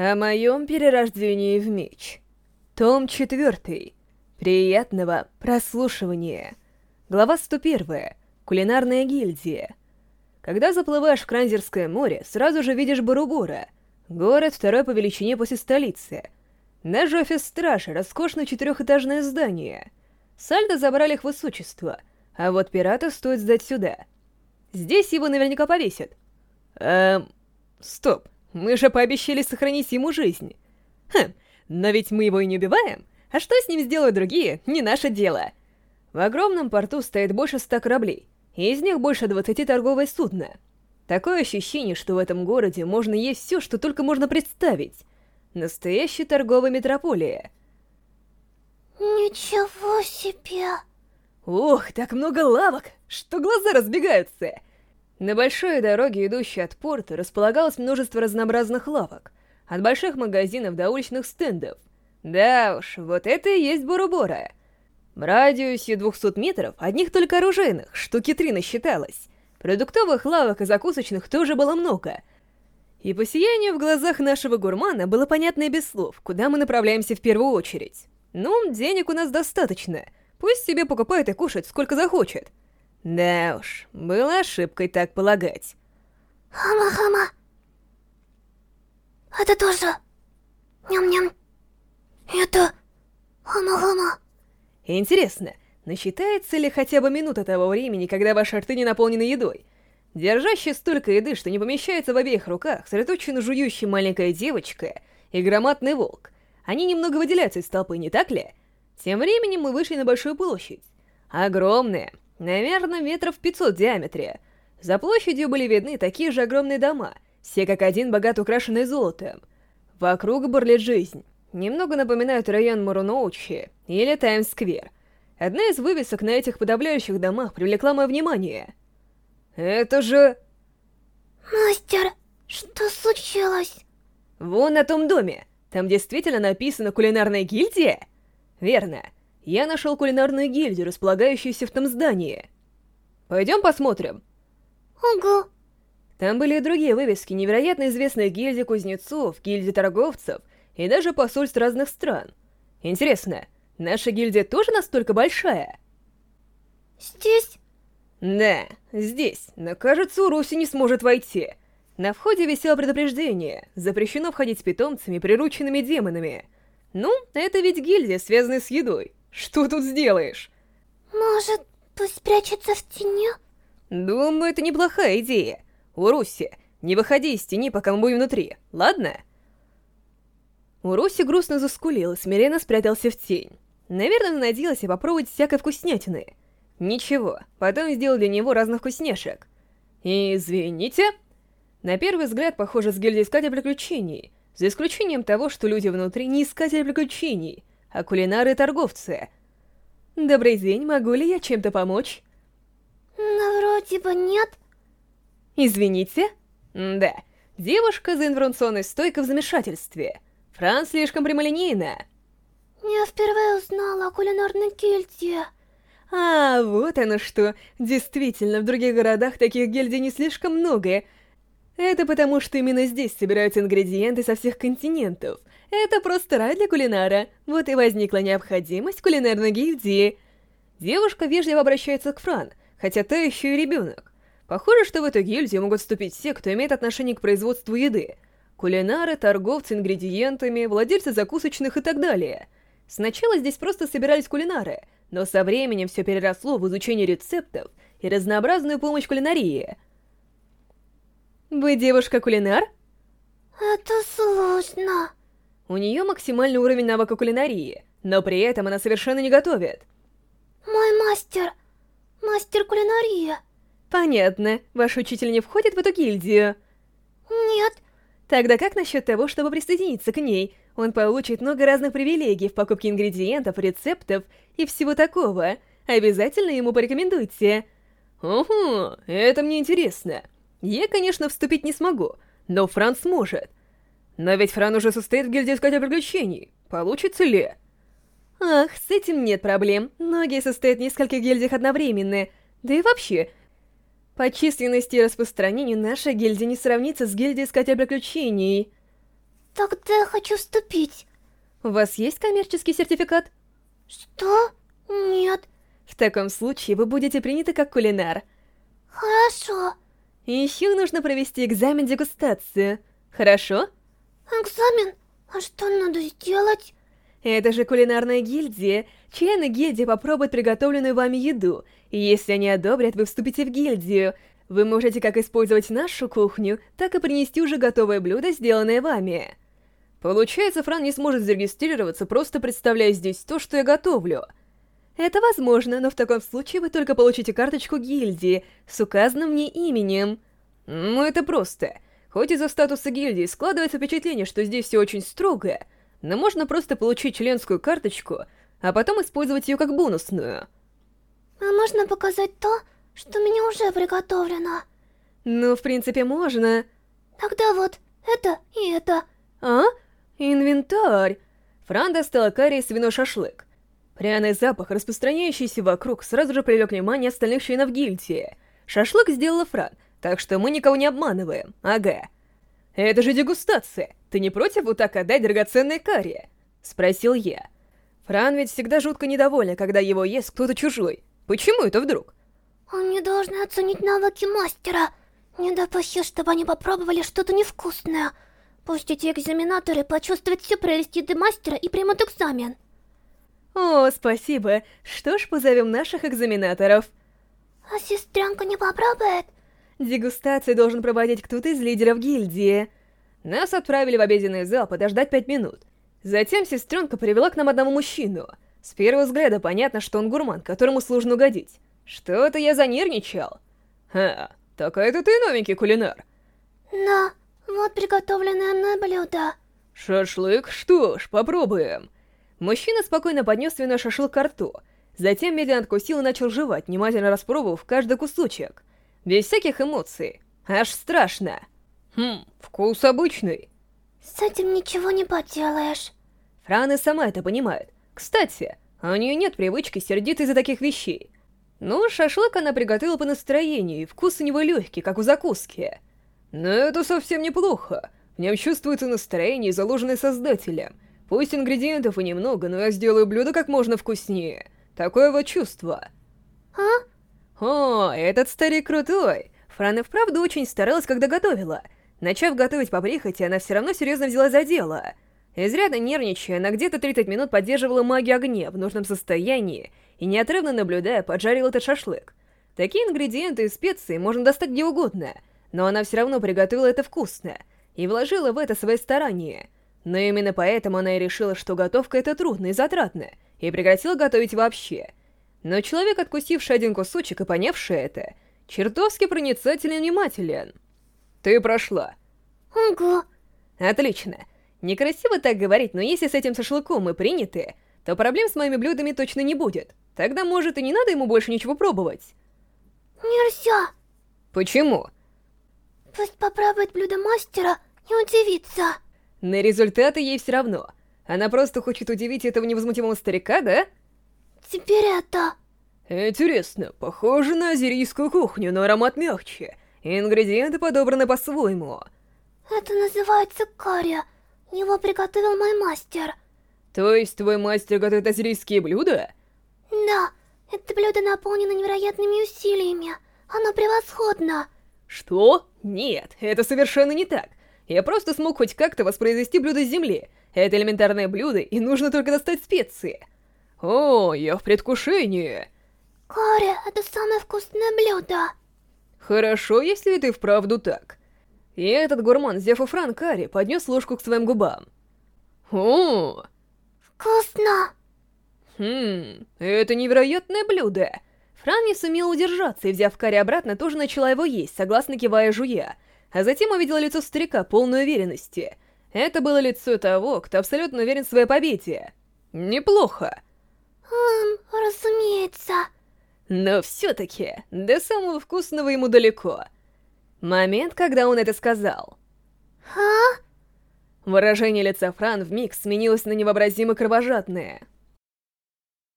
О моем перерождении в меч. Том 4. Приятного прослушивания. Глава 101. Кулинарная гильдия. Когда заплываешь в Кранзерское море, сразу же видишь Барубора, город второй по величине после столицы. Наш офис стражи — роскошное четырехэтажное здание. Сальдо забрали их высочество, а вот пирата стоит сдать сюда. Здесь его наверняка повесят. Эм... Стоп, мы же пообещали сохранить ему жизнь. Хм, но ведь мы его и не убиваем. А что с ним сделают другие, не наше дело. В огромном порту стоит больше ста кораблей, и из них больше двадцати торговые судна. Такое ощущение, что в этом городе можно есть все, что только можно представить. Настоящая торговая метрополия. Ничего себе! Ох, так много лавок, что глаза разбегаются! На большой дороге, идущей от порта, располагалось множество разнообразных лавок, от больших магазинов до уличных стендов. Да уж, вот это и есть Борубора. В радиусе 200 метров одних только оружейных, штуки три насчиталось. Продуктовых лавок и закусочных тоже было много. И по сиянию в глазах нашего гурмана было понятно и без слов, куда мы направляемся в первую очередь. Ну, денег у нас достаточно, пусть себе покупает и кушает сколько захочет. Да уж, было ошибкой так полагать. Хама-хама. Это тоже. Ням-ням. Это... Хама-хама. Интересно, насчитается ли хотя бы минута того времени, когда ваши рты не наполнены едой? Держащая столько еды, что не помещается в обеих руках, сосредоточенно жующая маленькая девочка и громадный волк. Они немного выделяются из толпы, не так ли? Тем временем мы вышли на большую площадь. Огромная, Наверное, метров 500 в диаметре. За площадью были видны такие же огромные дома, все как один богато украшенные золотом. Вокруг бурлит жизнь. Немного напоминают район Муруноучи или Таймс-сквер. Одна из вывесок на этих подавляющих домах привлекла мое внимание. Это же... Мастер, что случилось? Вон на том доме. Там действительно написано «Кулинарная гильдия»? Верно я нашел кулинарную гильдию, располагающуюся в том здании. Пойдем посмотрим. Ого. Там были и другие вывески невероятно известных гильдий кузнецов, гильдий торговцев и даже посольств разных стран. Интересно, наша гильдия тоже настолько большая? Здесь? Да, здесь, но кажется, Руси не сможет войти. На входе висело предупреждение, запрещено входить с питомцами, прирученными демонами. Ну, это ведь гильдия, связанная с едой. Что тут сделаешь? Может, пусть спрячется в тени? Думаю, это неплохая идея. Уруси, не выходи из тени, пока мы будем внутри, ладно? Уруси грустно заскулил и смиренно спрятался в тень. Наверное, надеялся попробовать всякой вкуснятины. Ничего, потом сделал для него разных вкусняшек. Извините? На первый взгляд, похоже, с гильдией искателя приключений, за исключением того, что люди внутри не искатели приключений, а кулинары-торговцы. Добрый день, могу ли я чем-то помочь? Ну, вроде бы нет. Извините? Да, девушка за информационной стойкой в замешательстве. Франц слишком прямолинейна. Я впервые узнала о кулинарной гильдии. А, вот оно что. Действительно, в других городах таких гильдий не слишком много. Это потому, что именно здесь собираются ингредиенты со всех континентов. Это просто рай для кулинара. Вот и возникла необходимость кулинарной гильдии. Девушка вежливо обращается к Фран, хотя та еще и ребенок. Похоже, что в эту гильдию могут вступить все, кто имеет отношение к производству еды. Кулинары, торговцы ингредиентами, владельцы закусочных и так далее. Сначала здесь просто собирались кулинары, но со временем все переросло в изучение рецептов и разнообразную помощь кулинарии. Вы девушка-кулинар? Это сложно. У нее максимальный уровень навыка кулинарии, но при этом она совершенно не готовит. Мой мастер... мастер кулинарии. Понятно. Ваш учитель не входит в эту гильдию? Нет. Тогда как насчет того, чтобы присоединиться к ней? Он получит много разных привилегий в покупке ингредиентов, рецептов и всего такого. Обязательно ему порекомендуйте. Ого, это мне интересно. Я, конечно, вступить не смогу, но Франц сможет. Но ведь Фран уже состоит в гильдии Искателя Приключений. Получится ли? Ах, с этим нет проблем. Многие состоят в нескольких гильдиях одновременно. Да и вообще, по численности и распространению наша гильдия не сравнится с гильдией Искателя Приключений. Тогда я хочу вступить. У вас есть коммерческий сертификат? Что? Нет. В таком случае вы будете приняты как кулинар. Хорошо. Еще нужно провести экзамен-дегустацию. Хорошо? Экзамен? А что надо сделать? Это же кулинарная гильдия. Члены гильдии попробуют приготовленную вами еду, и если они одобрят, вы вступите в гильдию. Вы можете как использовать нашу кухню, так и принести уже готовое блюдо, сделанное вами. Получается, Фран не сможет зарегистрироваться, просто представляя здесь то, что я готовлю. Это возможно, но в таком случае вы только получите карточку гильдии с указанным мне именем. Ну, это просто. Хоть из-за статуса гильдии складывается впечатление, что здесь все очень строго, но можно просто получить членскую карточку, а потом использовать ее как бонусную. А можно показать то, что меня уже приготовлено? Ну, в принципе, можно. Тогда вот это и это. А? Инвентарь. Фран достала карри и свиной шашлык. Пряный запах, распространяющийся вокруг, сразу же привлек внимание остальных членов гильдии. Шашлык сделала Фран, так что мы никого не обманываем. Ага. Это же дегустация. Ты не против вот так отдать драгоценное карри? Спросил я. Фран ведь всегда жутко недоволен, когда его ест кто-то чужой. Почему это вдруг? Они должны оценить навыки мастера. Не допусти, чтобы они попробовали что-то невкусное. Пусть эти экзаменаторы почувствуют всю прелесть еды мастера и примут экзамен. О, спасибо. Что ж, позовем наших экзаменаторов. А сестренка не попробует? Дегустацию должен проводить кто-то из лидеров гильдии. Нас отправили в обеденный зал подождать пять минут. Затем сестренка привела к нам одного мужчину. С первого взгляда понятно, что он гурман, которому сложно угодить. Что-то я занервничал. А, так это ты новенький кулинар? Да. Вот приготовленное мной блюдо. Шашлык? Что ж, попробуем. Мужчина спокойно поднес свиной шашлык к рту. Затем медленно откусил и начал жевать, внимательно распробовав каждый кусочек. Без всяких эмоций. Аж страшно. Хм, вкус обычный. С этим ничего не поделаешь. Фран и сама это понимает. Кстати, у нее нет привычки сердиться из-за таких вещей. Но шашлык она приготовила по настроению, и вкус у него легкий, как у закуски. Но это совсем неплохо. В нем чувствуется настроение, заложенное создателем. Пусть ингредиентов и немного, но я сделаю блюдо как можно вкуснее. Такое вот чувство. А? О, этот старик крутой. Фран и вправду очень старалась, когда готовила. Начав готовить по прихоти, она все равно серьезно взяла за дело. Изрядно нервничая, она где-то 30 минут поддерживала магию огня в нужном состоянии и, неотрывно наблюдая, поджарила этот шашлык. Такие ингредиенты и специи можно достать где угодно — но она все равно приготовила это вкусно и вложила в это свои старания. Но именно поэтому она и решила, что готовка это трудно и затратно, и прекратила готовить вообще. Но человек, откусивший один кусочек и понявший это, чертовски проницательный и внимателен. Ты прошла. Ого. Отлично. Некрасиво так говорить, но если с этим шашлыком мы приняты, то проблем с моими блюдами точно не будет. Тогда, может, и не надо ему больше ничего пробовать? Нельзя. Почему? Пусть попробует блюдо мастера и удивится. На результаты ей все равно. Она просто хочет удивить этого невозмутимого старика, да? Теперь это... Интересно, похоже на азерийскую кухню, но аромат мягче. Ингредиенты подобраны по-своему. Это называется карри. Его приготовил мой мастер. То есть твой мастер готовит азерийские блюда? Да, это блюдо наполнено невероятными усилиями. Оно превосходно. Что? Нет, это совершенно не так. Я просто смог хоть как-то воспроизвести блюдо с земли. Это элементарное блюдо, и нужно только достать специи. О, я в предвкушении. Карри, это самое вкусное блюдо. Хорошо, если это и вправду так. И этот гурман, взяв у Фран Карри, поднес ложку к своим губам. О! Вкусно! Хм, это невероятное блюдо. Фран не сумела удержаться и, взяв карри обратно, тоже начала его есть, согласно кивая жуя. А затем увидела лицо старика, полной уверенности. Это было лицо того, кто абсолютно уверен в своей победе. Неплохо. Эм, разумеется. Но все-таки, до самого вкусного ему далеко. Момент, когда он это сказал. А? Выражение лица Фран вмиг сменилось на невообразимо кровожадное.